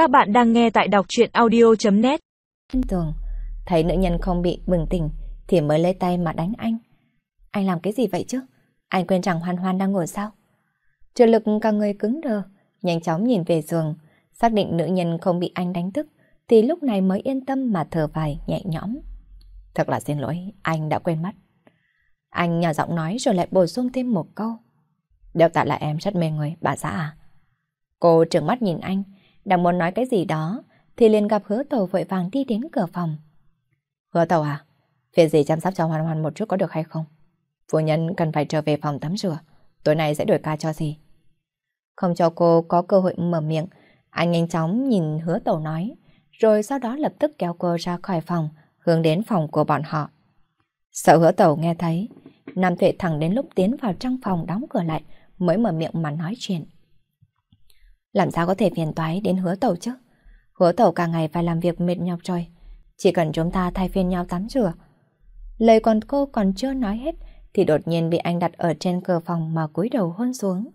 Các bạn đang nghe tại đọc chuyện audio.net Anh tường, thấy nữ nhân không bị bừng tỉnh thì mới lấy tay mà đánh anh. Anh làm cái gì vậy chứ? Anh quên rằng Hoan Hoan đang ngồi sao? Trợ lực cả người cứng đờ, nhanh chóng nhìn về giường, xác định nữ nhân không bị anh đánh thức, thì lúc này mới yên tâm mà thở vài nhẹ nhõm. Thật là xin lỗi, anh đã quên mất. Anh nhỏ giọng nói rồi lại bổ sung thêm một câu. Đều tại là em rất mê người, bà xã à? Cô trừng mắt nhìn anh, đang muốn nói cái gì đó, thì liền gặp hứa tàu vội vàng đi đến cửa phòng. Hứa tàu à? Việc gì chăm sóc cho Hoan Hoan một chút có được hay không? Phu nhân cần phải trở về phòng tắm rửa. Tối nay sẽ đổi ca cho gì? Không cho cô có cơ hội mở miệng, anh nhanh chóng nhìn hứa tàu nói, rồi sau đó lập tức kéo cô ra khỏi phòng, hướng đến phòng của bọn họ. Sợ hứa tàu nghe thấy, Nam Tuệ thẳng đến lúc tiến vào trong phòng đóng cửa lại mới mở miệng mà nói chuyện. Làm sao có thể phiền toái đến hứa tàu chứ? Hứa tàu cả ngày phải làm việc mệt nhọc rồi. Chỉ cần chúng ta thay phiên nhau tắm rửa. Lời còn cô còn chưa nói hết thì đột nhiên bị anh đặt ở trên cửa phòng mà cúi đầu hôn xuống.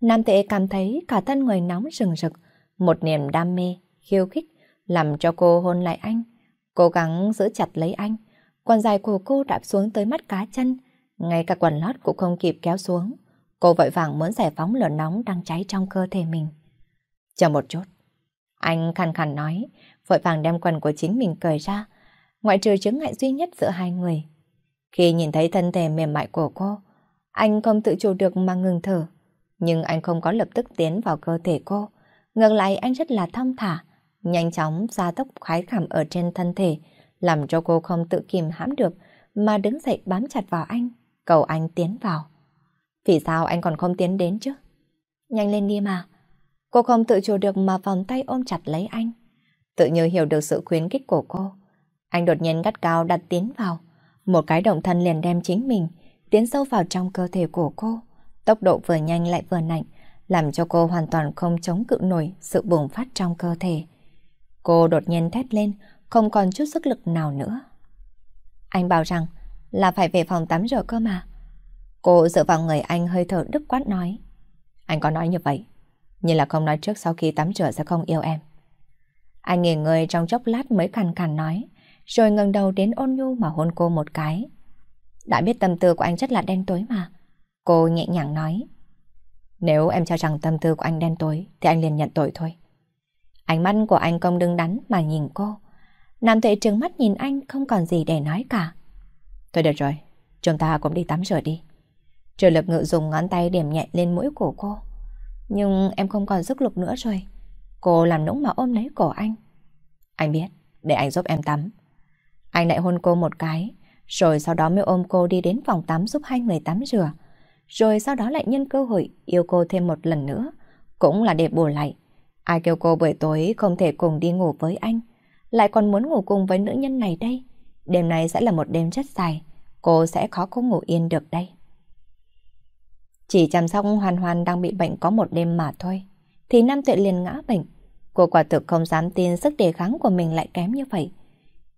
Nam tệ cảm thấy cả thân người nóng rừng rực, một niềm đam mê, khiêu khích, làm cho cô hôn lại anh. Cố gắng giữ chặt lấy anh. Quần dài của cô đạp xuống tới mắt cá chân, ngay cả quần lót cũng không kịp kéo xuống. Cô vội vàng muốn giải phóng lửa nóng đang cháy trong cơ thể mình. Chờ một chút. Anh khàn khàn nói, vội vàng đem quần của chính mình cởi ra, ngoại trừ chứng ngại duy nhất giữa hai người. Khi nhìn thấy thân thể mềm mại của cô, anh không tự chủ được mà ngừng thở. Nhưng anh không có lập tức tiến vào cơ thể cô. Ngược lại anh rất là thong thả, nhanh chóng ra tốc khoái cảm ở trên thân thể, làm cho cô không tự kìm hãm được, mà đứng dậy bám chặt vào anh, cầu anh tiến vào. Vì sao anh còn không tiến đến chứ? Nhanh lên đi mà. Cô không tự chủ được mà vòng tay ôm chặt lấy anh. Tự như hiểu được sự khuyến khích của cô. Anh đột nhiên gắt cao đặt tiến vào. Một cái động thân liền đem chính mình tiến sâu vào trong cơ thể của cô. Tốc độ vừa nhanh lại vừa nạnh, làm cho cô hoàn toàn không chống cự nổi sự bùng phát trong cơ thể. Cô đột nhiên thét lên, không còn chút sức lực nào nữa. Anh bảo rằng là phải về phòng tắm rửa cơ mà. Cô dựa vào người anh hơi thở đứt quát nói. Anh có nói như vậy, nhưng là không nói trước sau khi tắm rửa sẽ không yêu em. Anh nghỉ người trong chốc lát mới khàn khàn nói, rồi ngẩng đầu đến ôn nhu mà hôn cô một cái. Đã biết tâm tư của anh rất là đen tối mà. Cô nhẹ nhàng nói. Nếu em cho rằng tâm tư của anh đen tối, thì anh liền nhận tội thôi. Ánh mắt của anh không đứng đắn mà nhìn cô. Nam tuệ trừng mắt nhìn anh không còn gì để nói cả. Thôi được rồi, chúng ta cũng đi tắm rửa đi. Trời lập ngự dùng ngón tay điểm nhẹ lên mũi của cô. Nhưng em không còn sức lực nữa rồi. Cô làm nũng mà ôm lấy cổ anh. Anh biết, để anh giúp em tắm. Anh lại hôn cô một cái, rồi sau đó mới ôm cô đi đến phòng tắm giúp hai người tắm rửa. Rồi sau đó lại nhân cơ hội yêu cô thêm một lần nữa, cũng là để bù lại. Ai kêu cô buổi tối không thể cùng đi ngủ với anh, lại còn muốn ngủ cùng với nữ nhân này đây. Đêm nay sẽ là một đêm rất dài, cô sẽ khó có ngủ yên được đây. Chỉ chăm sóc hoàn hoàn đang bị bệnh có một đêm mà thôi, thì Nam Tuệ liền ngã bệnh. Cô quả thực không dám tin sức đề kháng của mình lại kém như vậy.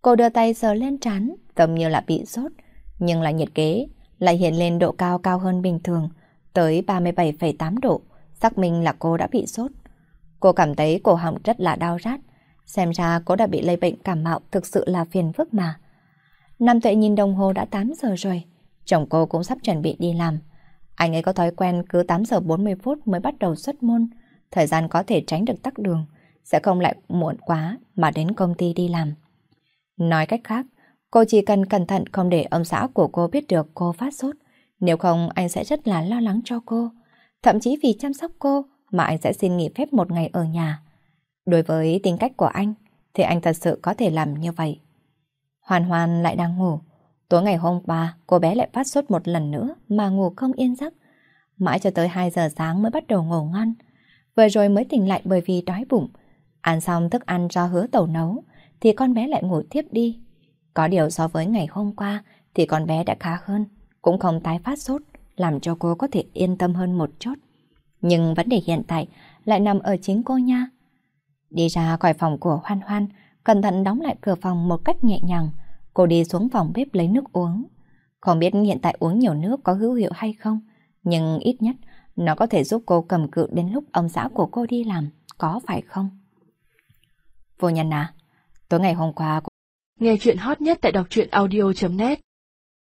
Cô đưa tay sờ lên trán, tầm như là bị sốt, nhưng là nhiệt kế, lại hiện lên độ cao cao hơn bình thường, tới 37,8 độ, xác minh là cô đã bị sốt. Cô cảm thấy cổ họng rất là đau rát, xem ra cô đã bị lây bệnh cảm mạo thực sự là phiền phức mà. Nam Tuệ nhìn đồng hồ đã 8 giờ rồi, chồng cô cũng sắp chuẩn bị đi làm. Anh ấy có thói quen cứ 8 giờ 40 phút mới bắt đầu xuất môn, thời gian có thể tránh được tắc đường, sẽ không lại muộn quá mà đến công ty đi làm. Nói cách khác, cô chỉ cần cẩn thận không để ông xã của cô biết được cô phát sốt, nếu không anh sẽ rất là lo lắng cho cô. Thậm chí vì chăm sóc cô mà anh sẽ xin nghỉ phép một ngày ở nhà. Đối với tính cách của anh, thì anh thật sự có thể làm như vậy. Hoàn Hoàn lại đang ngủ. Tối ngày hôm qua, cô bé lại phát sốt một lần nữa mà ngủ không yên giấc. Mãi cho tới 2 giờ sáng mới bắt đầu ngủ ngon. Vừa rồi mới tỉnh lại bởi vì đói bụng. Ăn xong thức ăn do hứa tàu nấu, thì con bé lại ngủ tiếp đi. Có điều so với ngày hôm qua thì con bé đã khá hơn, cũng không tái phát sốt, làm cho cô có thể yên tâm hơn một chút. Nhưng vấn đề hiện tại lại nằm ở chính cô nha. Đi ra khỏi phòng của Hoan Hoan, cẩn thận đóng lại cửa phòng một cách nhẹ nhàng. Cô đi xuống phòng bếp lấy nước uống. Không biết hiện tại uống nhiều nước có hữu hiệu hay không, nhưng ít nhất nó có thể giúp cô cầm cự đến lúc ông xã của cô đi làm, có phải không? Vô nhân à? Tối ngày hôm qua... Nghe chuyện hot nhất tại đọc truyện audio.net